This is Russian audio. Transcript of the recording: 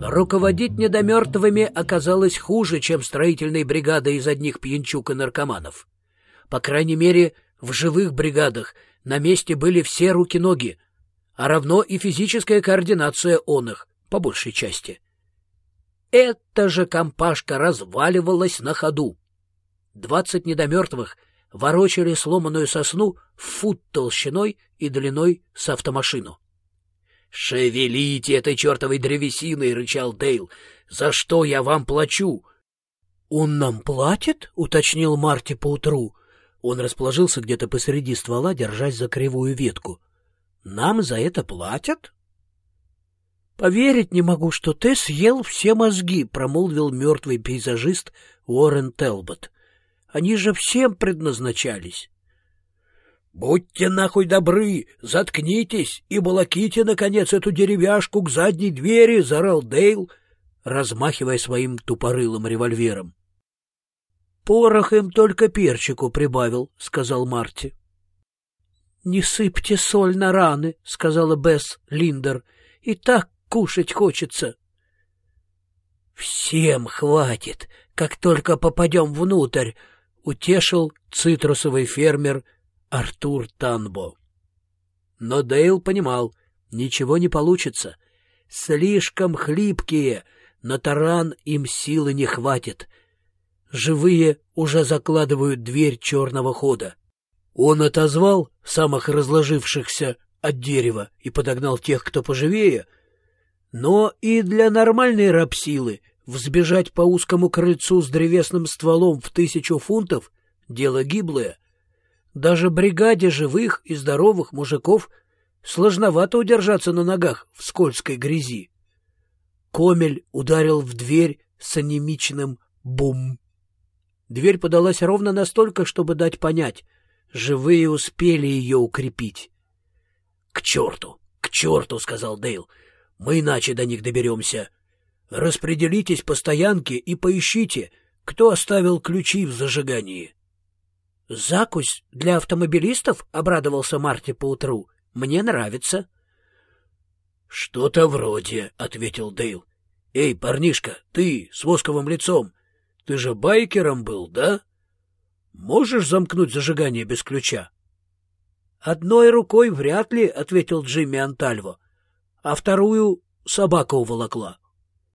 Руководить недомертвыми оказалось хуже, чем строительной бригадой из одних пьянчук и наркоманов. По крайней мере, в живых бригадах на месте были все руки-ноги, а равно и физическая координация он их, по большей части. Эта же компашка разваливалась на ходу. Двадцать недомертвых ворочали сломанную сосну в фут толщиной и длиной с автомашину. «Шевелите этой чертовой древесиной!» — рычал Дейл. «За что я вам плачу?» «Он нам платит?» — уточнил Марти поутру. Он расположился где-то посреди ствола, держась за кривую ветку. «Нам за это платят?» «Поверить не могу, что ты съел все мозги», — промолвил мертвый пейзажист Уоррен Телбот. «Они же всем предназначались». «Будьте нахуй добры, заткнитесь и волоките, наконец, эту деревяшку к задней двери!» — заорал Дейл, размахивая своим тупорылым револьвером. «Порох им только перчику прибавил», — сказал Марти. «Не сыпьте соль на раны», — сказала Бесс Линдер. «И так кушать хочется». «Всем хватит, как только попадем внутрь», — утешил цитрусовый фермер Артур Танбо. Но Дейл понимал, ничего не получится. Слишком хлипкие, на таран им силы не хватит. Живые уже закладывают дверь черного хода. Он отозвал самых разложившихся от дерева и подогнал тех, кто поживее. Но и для нормальной рабсилы взбежать по узкому крыльцу с древесным стволом в тысячу фунтов — дело гиблое — даже бригаде живых и здоровых мужиков сложновато удержаться на ногах в скользкой грязи. Комель ударил в дверь с анемичным «бум». Дверь подалась ровно настолько, чтобы дать понять. Живые успели ее укрепить. — К черту! К черту! — сказал Дейл. — Мы иначе до них доберемся. Распределитесь по стоянке и поищите, кто оставил ключи в зажигании. «Закусь для автомобилистов?» — обрадовался Марти поутру. «Мне нравится». «Что-то вроде», — ответил Дейл. «Эй, парнишка, ты с восковым лицом, ты же байкером был, да? Можешь замкнуть зажигание без ключа?» «Одной рукой вряд ли», — ответил Джимми Антальво, «а вторую собака уволокла».